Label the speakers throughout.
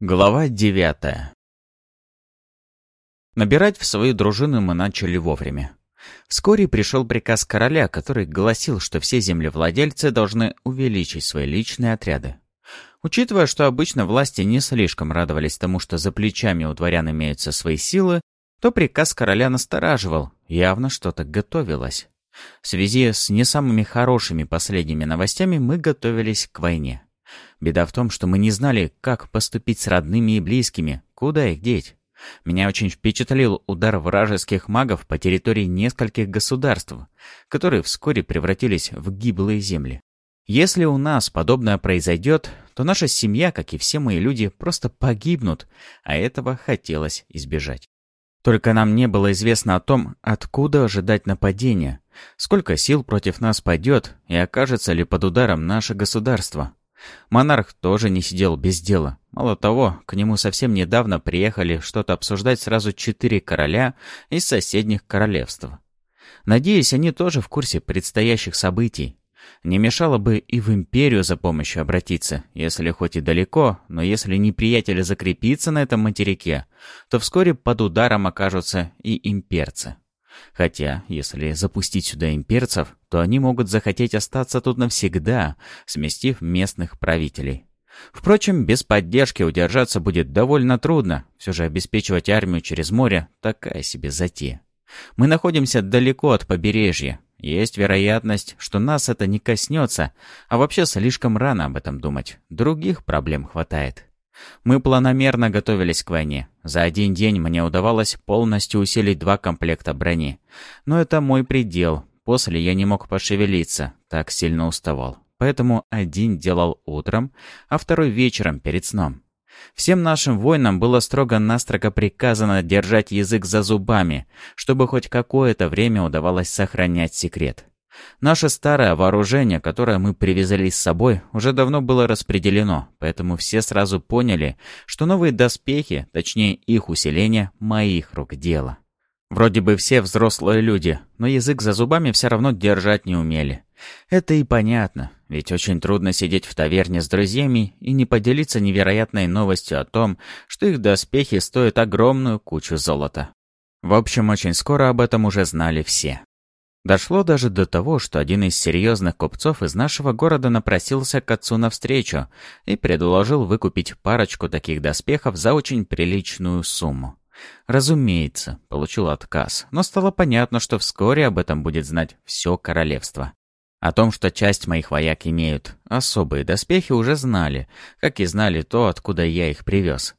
Speaker 1: Глава девятая Набирать в свою дружину мы начали вовремя. Вскоре пришел приказ короля, который гласил, что все землевладельцы должны увеличить свои личные отряды. Учитывая, что обычно власти не слишком радовались тому, что за плечами у дворян имеются свои силы, то приказ короля настораживал, явно что-то готовилось. В связи с не самыми хорошими последними новостями мы готовились к войне. Беда в том, что мы не знали, как поступить с родными и близкими, куда их деть. Меня очень впечатлил удар вражеских магов по территории нескольких государств, которые вскоре превратились в гиблые земли. Если у нас подобное произойдет, то наша семья, как и все мои люди, просто погибнут, а этого хотелось избежать. Только нам не было известно о том, откуда ожидать нападения, сколько сил против нас пойдет и окажется ли под ударом наше государство. Монарх тоже не сидел без дела. Мало того, к нему совсем недавно приехали что-то обсуждать сразу четыре короля из соседних королевств. Надеюсь, они тоже в курсе предстоящих событий. Не мешало бы и в империю за помощью обратиться, если хоть и далеко, но если неприятель закрепится на этом материке, то вскоре под ударом окажутся и имперцы. Хотя, если запустить сюда имперцев, то они могут захотеть остаться тут навсегда, сместив местных правителей. Впрочем, без поддержки удержаться будет довольно трудно. Все же обеспечивать армию через море – такая себе затея. Мы находимся далеко от побережья. Есть вероятность, что нас это не коснется, а вообще слишком рано об этом думать. Других проблем хватает. Мы планомерно готовились к войне. За один день мне удавалось полностью усилить два комплекта брони. Но это мой предел. После я не мог пошевелиться, так сильно уставал. Поэтому один делал утром, а второй вечером перед сном. Всем нашим воинам было строго-настрого приказано держать язык за зубами, чтобы хоть какое-то время удавалось сохранять секрет. Наше старое вооружение, которое мы привезли с собой, уже давно было распределено, поэтому все сразу поняли, что новые доспехи, точнее их усиление, моих рук дело. Вроде бы все взрослые люди, но язык за зубами все равно держать не умели. Это и понятно, ведь очень трудно сидеть в таверне с друзьями и не поделиться невероятной новостью о том, что их доспехи стоят огромную кучу золота. В общем, очень скоро об этом уже знали все. Дошло даже до того, что один из серьезных купцов из нашего города напросился к отцу навстречу и предложил выкупить парочку таких доспехов за очень приличную сумму. Разумеется, получил отказ, но стало понятно, что вскоре об этом будет знать все королевство. О том, что часть моих вояк имеют особые доспехи, уже знали, как и знали то, откуда я их привез.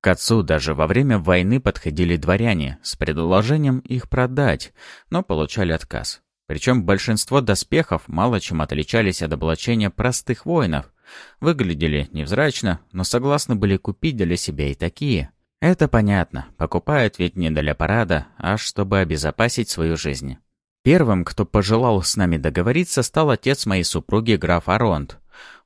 Speaker 1: К отцу даже во время войны подходили дворяне с предложением их продать, но получали отказ. Причем большинство доспехов мало чем отличались от облачения простых воинов. Выглядели невзрачно, но согласны были купить для себя и такие. Это понятно, покупают ведь не для парада, а чтобы обезопасить свою жизнь. Первым, кто пожелал с нами договориться, стал отец моей супруги граф Аронт.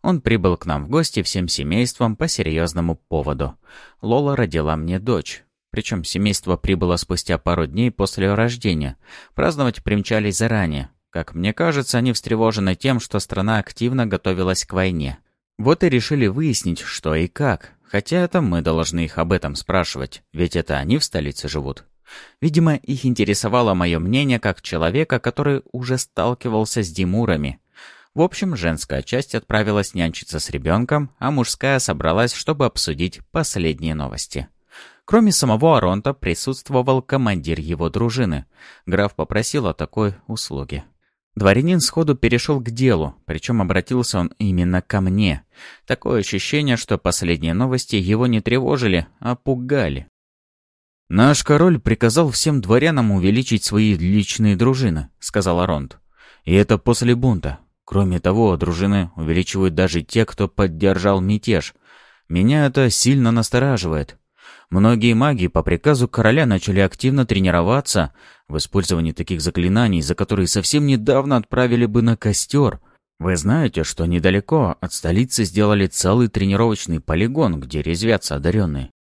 Speaker 1: Он прибыл к нам в гости всем семейством по серьезному поводу. Лола родила мне дочь. Причем семейство прибыло спустя пару дней после рождения. Праздновать примчались заранее. Как мне кажется, они встревожены тем, что страна активно готовилась к войне. Вот и решили выяснить, что и как. Хотя это мы должны их об этом спрашивать, ведь это они в столице живут. Видимо, их интересовало мое мнение как человека, который уже сталкивался с Димурами. В общем, женская часть отправилась нянчиться с ребенком, а мужская собралась, чтобы обсудить последние новости. Кроме самого Аронта присутствовал командир его дружины. Граф попросил о такой услуге. Дворянин сходу перешел к делу, причем обратился он именно ко мне. Такое ощущение, что последние новости его не тревожили, а пугали. «Наш король приказал всем дворянам увеличить свои личные дружины», — сказал Аронт. «И это после бунта. Кроме того, дружины увеличивают даже те, кто поддержал мятеж. Меня это сильно настораживает. Многие маги по приказу короля начали активно тренироваться в использовании таких заклинаний, за которые совсем недавно отправили бы на костер. Вы знаете, что недалеко от столицы сделали целый тренировочный полигон, где резвятся одаренные.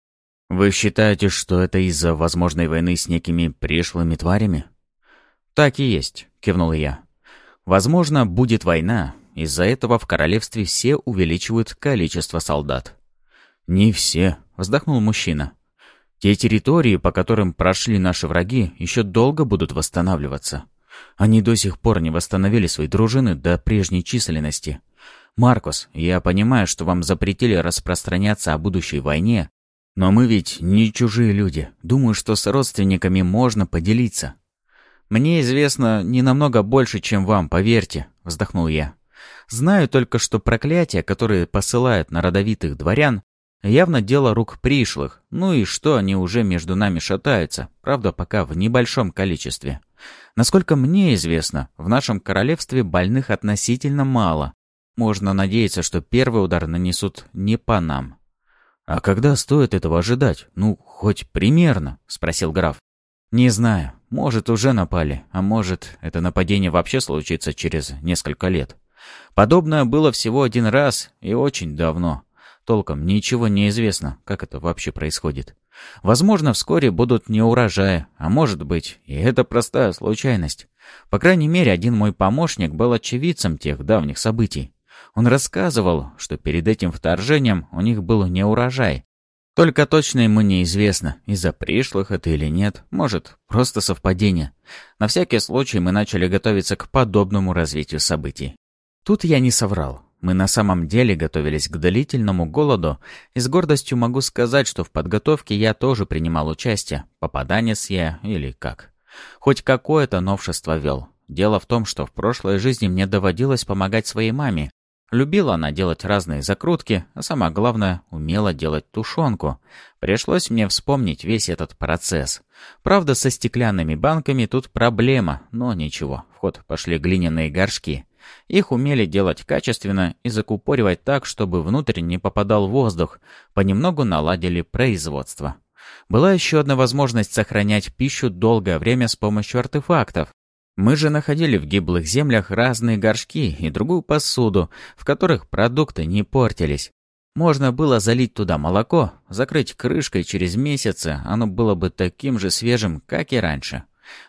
Speaker 1: Вы считаете, что это из-за возможной войны с некими пришлыми тварями? Так и есть, кивнул я. Возможно, будет война. Из-за этого в королевстве все увеличивают количество солдат. «Не все», — вздохнул мужчина. «Те территории, по которым прошли наши враги, еще долго будут восстанавливаться. Они до сих пор не восстановили свои дружины до прежней численности. Маркус, я понимаю, что вам запретили распространяться о будущей войне, но мы ведь не чужие люди. Думаю, что с родственниками можно поделиться. Мне известно не намного больше, чем вам, поверьте, вздохнул я. Знаю только, что проклятия, которые посылают на родовитых дворян, явно дело рук пришлых, ну и что они уже между нами шатаются, правда, пока в небольшом количестве. Насколько мне известно, в нашем королевстве больных относительно мало. Можно надеяться, что первый удар нанесут не по нам. «А когда стоит этого ожидать? Ну, хоть примерно?» — спросил граф. «Не знаю. Может, уже напали, а может, это нападение вообще случится через несколько лет. Подобное было всего один раз и очень давно. Толком ничего не известно, как это вообще происходит. Возможно, вскоре будут не урожаи, а может быть, и это простая случайность. По крайней мере, один мой помощник был очевидцем тех давних событий. Он рассказывал, что перед этим вторжением у них был не урожай, только точно ему неизвестно, из-за пришлых это или нет, может, просто совпадение. На всякий случай мы начали готовиться к подобному развитию событий. Тут я не соврал. Мы на самом деле готовились к длительному голоду, и с гордостью могу сказать, что в подготовке я тоже принимал участие, попаданец я или как. Хоть какое-то новшество вел. Дело в том, что в прошлой жизни мне доводилось помогать своей маме, Любила она делать разные закрутки, а самое главное, умела делать тушенку. Пришлось мне вспомнить весь этот процесс. Правда, со стеклянными банками тут проблема, но ничего, в ход пошли глиняные горшки. Их умели делать качественно и закупоривать так, чтобы внутрь не попадал воздух. Понемногу наладили производство. Была еще одна возможность сохранять пищу долгое время с помощью артефактов. Мы же находили в гиблых землях разные горшки и другую посуду, в которых продукты не портились. Можно было залить туда молоко, закрыть крышкой через месяцы, оно было бы таким же свежим, как и раньше.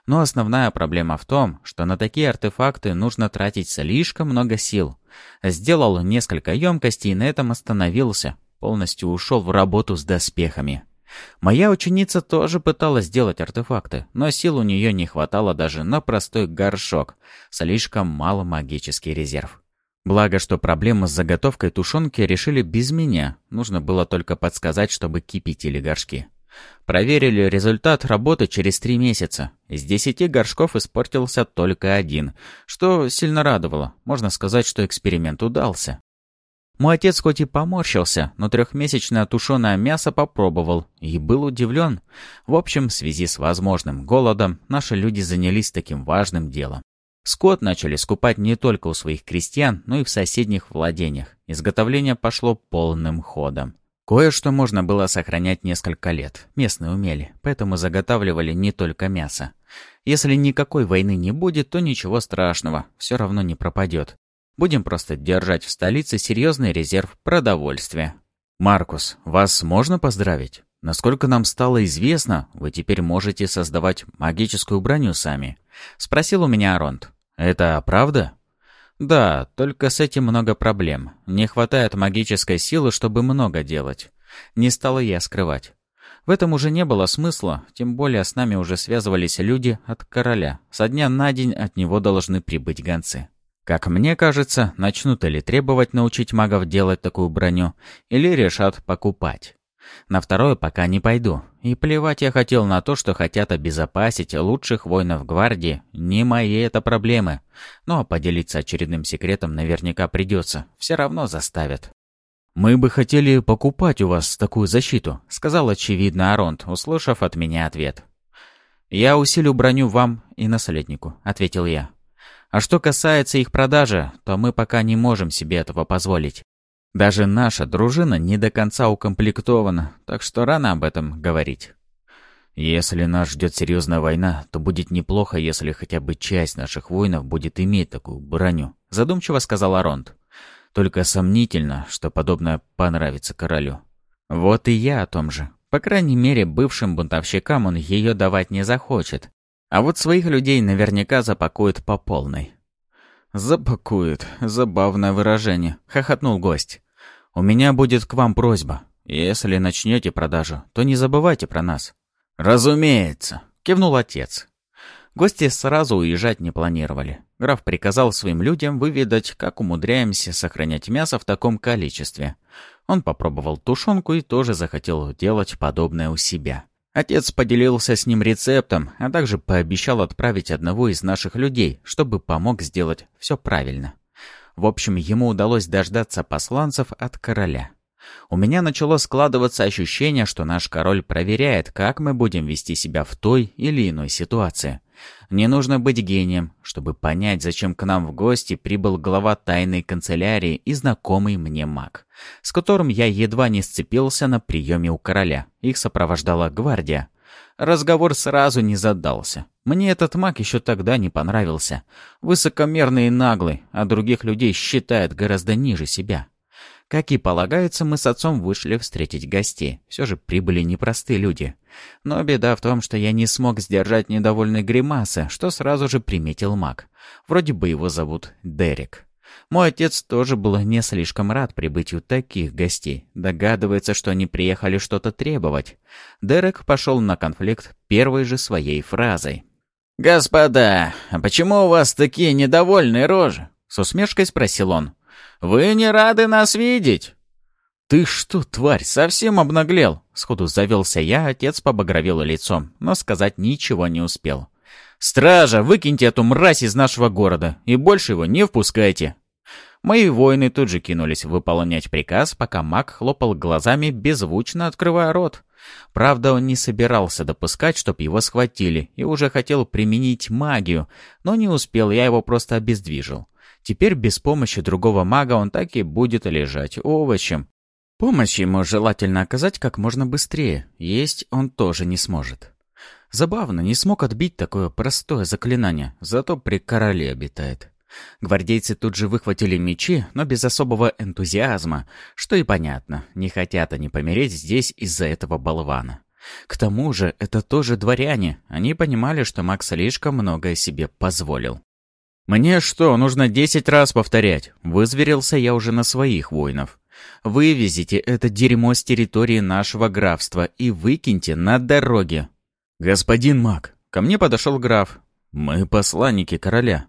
Speaker 1: Но основная проблема в том, что на такие артефакты нужно тратить слишком много сил. Сделал несколько емкостей и на этом остановился, полностью ушел в работу с доспехами. Моя ученица тоже пыталась сделать артефакты, но сил у нее не хватало даже на простой горшок. Слишком мало магический резерв. Благо, что проблему с заготовкой тушенки решили без меня. Нужно было только подсказать, чтобы кипятили горшки. Проверили результат работы через три месяца. Из десяти горшков испортился только один, что сильно радовало. Можно сказать, что эксперимент удался. Мой отец хоть и поморщился, но трехмесячное тушеное мясо попробовал и был удивлен. В общем, в связи с возможным голодом, наши люди занялись таким важным делом. Скот начали скупать не только у своих крестьян, но и в соседних владениях. Изготовление пошло полным ходом. Кое-что можно было сохранять несколько лет. Местные умели, поэтому заготавливали не только мясо. Если никакой войны не будет, то ничего страшного, все равно не пропадет. Будем просто держать в столице серьезный резерв продовольствия. Маркус, вас можно поздравить? Насколько нам стало известно, вы теперь можете создавать магическую броню сами. Спросил у меня Аронт. Это правда? Да, только с этим много проблем. Не хватает магической силы, чтобы много делать. Не стала я скрывать. В этом уже не было смысла, тем более с нами уже связывались люди от короля. Со дня на день от него должны прибыть гонцы. Как мне кажется, начнут или требовать научить магов делать такую броню, или решат покупать. На второе пока не пойду. И плевать я хотел на то, что хотят обезопасить лучших воинов гвардии. Не мои это проблемы. Но поделиться очередным секретом наверняка придется. Все равно заставят. «Мы бы хотели покупать у вас такую защиту», — сказал очевидно Аронт, услышав от меня ответ. «Я усилю броню вам и наследнику», — ответил я. А что касается их продажи, то мы пока не можем себе этого позволить. Даже наша дружина не до конца укомплектована, так что рано об этом говорить. Если нас ждет серьезная война, то будет неплохо, если хотя бы часть наших воинов будет иметь такую броню, задумчиво сказал Аронт. Только сомнительно, что подобное понравится королю. Вот и я о том же. По крайней мере, бывшим бунтовщикам он ее давать не захочет. А вот своих людей наверняка запакует по полной. «Запакует. Забавное выражение», — хохотнул гость. «У меня будет к вам просьба. Если начнете продажу, то не забывайте про нас». «Разумеется», — кивнул отец. Гости сразу уезжать не планировали. Граф приказал своим людям выведать, как умудряемся сохранять мясо в таком количестве. Он попробовал тушенку и тоже захотел делать подобное у себя. Отец поделился с ним рецептом, а также пообещал отправить одного из наших людей, чтобы помог сделать все правильно. В общем, ему удалось дождаться посланцев от короля. У меня начало складываться ощущение, что наш король проверяет, как мы будем вести себя в той или иной ситуации. Не нужно быть гением, чтобы понять, зачем к нам в гости прибыл глава тайной канцелярии и знакомый мне маг, с которым я едва не сцепился на приеме у короля. Их сопровождала гвардия. Разговор сразу не задался. Мне этот маг еще тогда не понравился. Высокомерный и наглый, а других людей считает гораздо ниже себя. Как и полагается, мы с отцом вышли встретить гостей. Все же прибыли непростые люди. Но беда в том, что я не смог сдержать недовольной гримасы, что сразу же приметил маг. Вроде бы его зовут Дерек. Мой отец тоже был не слишком рад прибытию таких гостей. Догадывается, что они приехали что-то требовать. Дерек пошел на конфликт первой же своей фразой.
Speaker 2: «Господа, а почему у вас такие недовольные рожи?» С усмешкой спросил он. «Вы не рады нас видеть?»
Speaker 1: «Ты что, тварь, совсем обнаглел?» Сходу завелся я, отец побагровел лицом, но сказать ничего не успел. «Стража, выкиньте эту мразь из нашего города и больше его не впускайте!» Мои воины тут же кинулись выполнять приказ, пока маг хлопал глазами, беззвучно открывая рот. Правда, он не собирался допускать, чтоб его схватили, и уже хотел применить магию, но не успел, я его просто обездвижил. Теперь без помощи другого мага он так и будет лежать овощем. Помощь ему желательно оказать как можно быстрее, есть он тоже не сможет. Забавно, не смог отбить такое простое заклинание, зато при короле обитает. Гвардейцы тут же выхватили мечи, но без особого энтузиазма, что и понятно, не хотят они помереть здесь из-за этого болвана. К тому же, это тоже дворяне, они понимали, что Макс слишком многое себе позволил. «Мне что, нужно десять раз повторять?» Вызверился я уже на своих воинов. «Вывезите это дерьмо с территории нашего графства и выкиньте на дороге». «Господин маг!» Ко мне подошел граф. «Мы посланники короля».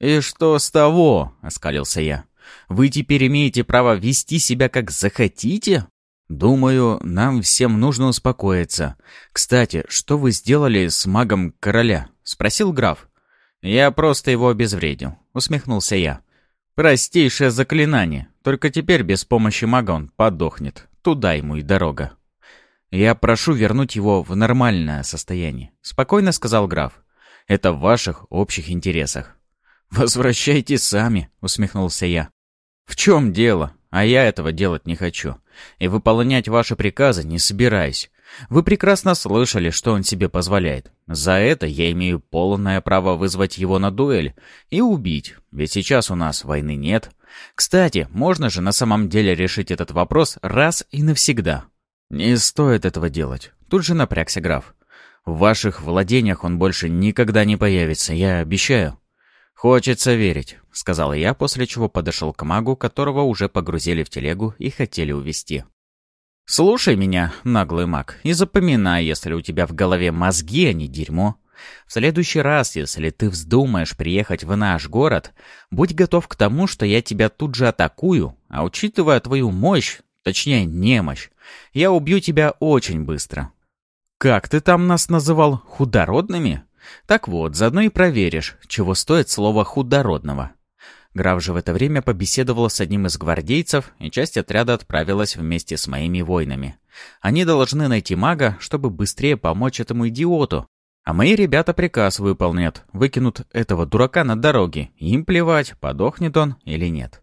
Speaker 1: «И что с того?» — оскалился я. «Вы теперь имеете право вести себя как захотите?» «Думаю, нам всем нужно успокоиться. Кстати, что вы сделали с магом короля?» — спросил граф. «Я просто его обезвредил», — усмехнулся я. «Простейшее заклинание. Только теперь без помощи мага он подохнет. Туда ему и дорога». «Я прошу вернуть его в нормальное состояние», — спокойно сказал граф. «Это в ваших общих интересах». «Возвращайте сами», — усмехнулся я. «В чем дело? А я этого делать не хочу. И выполнять ваши приказы не собираюсь. Вы прекрасно слышали, что он себе позволяет. За это я имею полное право вызвать его на дуэль и убить, ведь сейчас у нас войны нет. Кстати, можно же на самом деле решить этот вопрос раз и навсегда. Не стоит этого делать. Тут же напрягся граф. В ваших владениях он больше никогда не появится, я обещаю. «Хочется верить», — сказал я, после чего подошел к магу, которого уже погрузили в телегу и хотели увезти. «Слушай меня, наглый маг, и запоминай, если у тебя в голове мозги, а не дерьмо. В следующий раз, если ты вздумаешь приехать в наш город, будь готов к тому, что я тебя тут же атакую, а учитывая твою мощь, точнее немощь, я убью тебя очень быстро». «Как ты там нас называл? Худородными?» «Так вот, заодно и проверишь, чего стоит слово «худородного». Граф же в это время побеседовал с одним из гвардейцев, и часть отряда отправилась вместе с моими воинами. Они должны найти мага, чтобы быстрее помочь этому идиоту. А мои ребята приказ выполнят, выкинут этого дурака на дороге, им плевать, подохнет он или нет.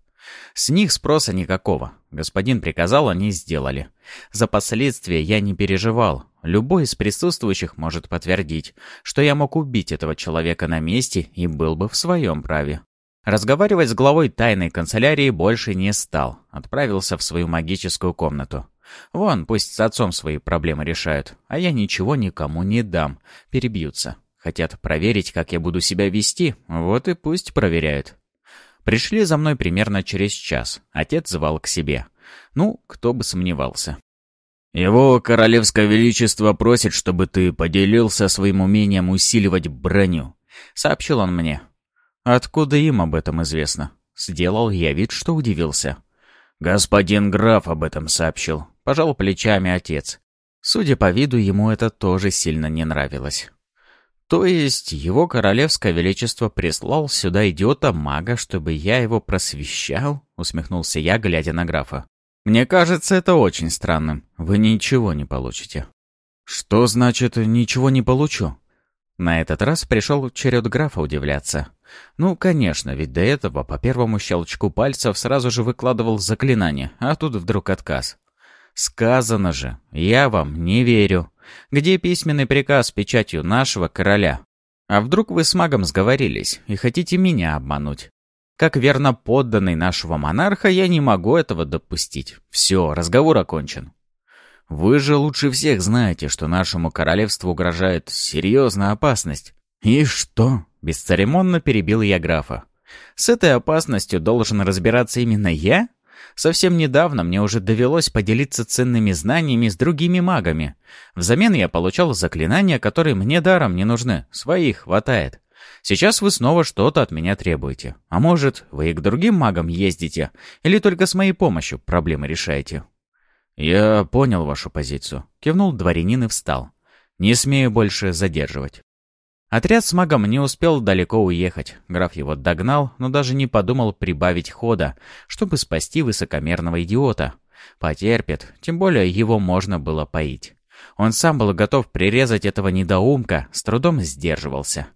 Speaker 1: С них спроса никакого. Господин приказал, они сделали. За последствия я не переживал. Любой из присутствующих может подтвердить, что я мог убить этого человека на месте и был бы в своем праве. Разговаривать с главой тайной канцелярии больше не стал. Отправился в свою магическую комнату. Вон, пусть с отцом свои проблемы решают, а я ничего никому не дам. Перебьются. Хотят проверить, как я буду себя вести, вот и пусть проверяют. Пришли за мной примерно через час. Отец звал к себе. Ну, кто бы сомневался.
Speaker 2: Его королевское величество просит, чтобы ты поделился своим умением усиливать броню», — сообщил он мне.
Speaker 1: «Откуда им об этом известно?» Сделал я вид, что удивился.
Speaker 2: «Господин граф об этом сообщил», — пожал плечами отец.
Speaker 1: Судя по виду, ему это тоже сильно не нравилось. То есть его королевское величество прислал сюда идиота-мага, чтобы я его просвещал? Усмехнулся я, глядя на графа. Мне кажется, это очень странным. Вы ничего не получите. Что значит «ничего не получу»? На этот раз пришел черед графа удивляться. Ну, конечно, ведь до этого по первому щелчку пальцев сразу же выкладывал заклинание, а тут вдруг отказ. Сказано же, я вам не верю. Где письменный приказ с печатью нашего короля? А вдруг вы с магом сговорились и хотите меня обмануть? Как верно подданный нашего монарха, я не могу этого допустить. Все, разговор окончен. Вы же лучше всех знаете, что нашему королевству угрожает серьезная опасность. И что? Бесцеремонно перебил я графа. С этой опасностью должен разбираться именно я? Совсем недавно мне уже довелось поделиться ценными знаниями с другими магами. Взамен я получал заклинания, которые мне даром не нужны. Своих хватает. Сейчас вы снова что-то от меня требуете. А может, вы и к другим магам ездите? Или только с моей помощью проблемы решаете?» «Я понял вашу позицию», — кивнул дворянин и встал. «Не смею больше задерживать». Отряд с магом не успел далеко уехать. Граф его догнал, но даже не подумал прибавить хода, чтобы спасти высокомерного идиота. Потерпит, тем более его можно было поить. Он сам был готов прирезать этого недоумка, с трудом сдерживался.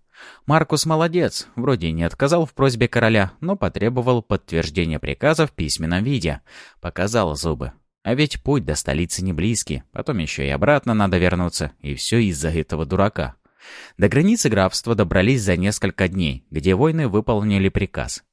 Speaker 1: Маркус молодец, вроде не отказал в просьбе короля, но потребовал подтверждения приказа в письменном виде. Показал зубы. А ведь путь до столицы не близкий, потом еще и обратно надо вернуться, и все из-за этого дурака. До границы графства добрались за несколько дней, где воины выполнили приказ.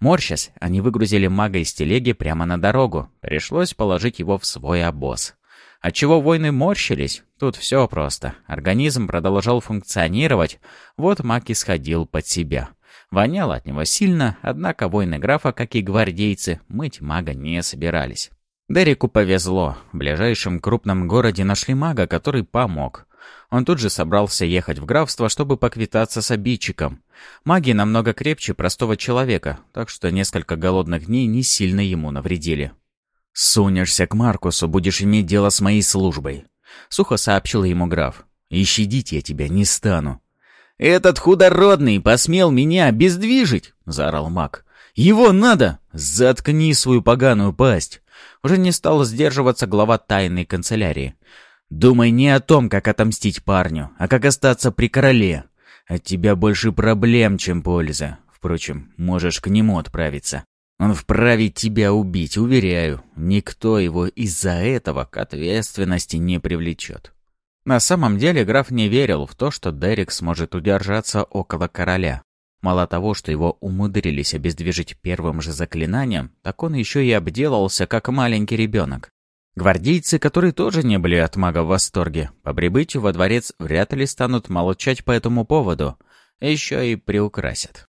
Speaker 1: Морщась, они выгрузили мага из телеги прямо на дорогу. Пришлось положить его в свой обоз. Отчего воины морщились? Тут все просто. Организм продолжал функционировать, вот маг исходил под себя. Воняло от него сильно, однако воины графа, как и гвардейцы, мыть мага не собирались. Дереку повезло. В ближайшем крупном городе нашли мага, который помог. Он тут же собрался ехать в графство, чтобы поквитаться с обидчиком. Маги намного крепче простого человека, так что несколько голодных дней не сильно ему навредили. «Сунешься к Маркусу, будешь иметь дело с моей службой», — сухо сообщил ему граф. «И щадить я тебя не стану».
Speaker 2: «Этот худородный посмел меня обездвижить!» — заорал маг. «Его надо! Заткни свою поганую пасть!» Уже не стал сдерживаться глава тайной канцелярии. Думай не о том, как отомстить парню, а как остаться при короле. От тебя больше проблем, чем польза. Впрочем, можешь к нему отправиться. Он вправе тебя убить, уверяю. Никто его из-за этого к ответственности не привлечет.
Speaker 1: На самом деле граф не верил в то, что Дерек сможет удержаться около короля. Мало того, что его умудрились обездвижить первым же заклинанием, так он еще и обделался, как маленький ребенок. Гвардейцы, которые тоже не были от мага в восторге, по прибытию во дворец вряд ли станут молчать по этому поводу, еще и приукрасят.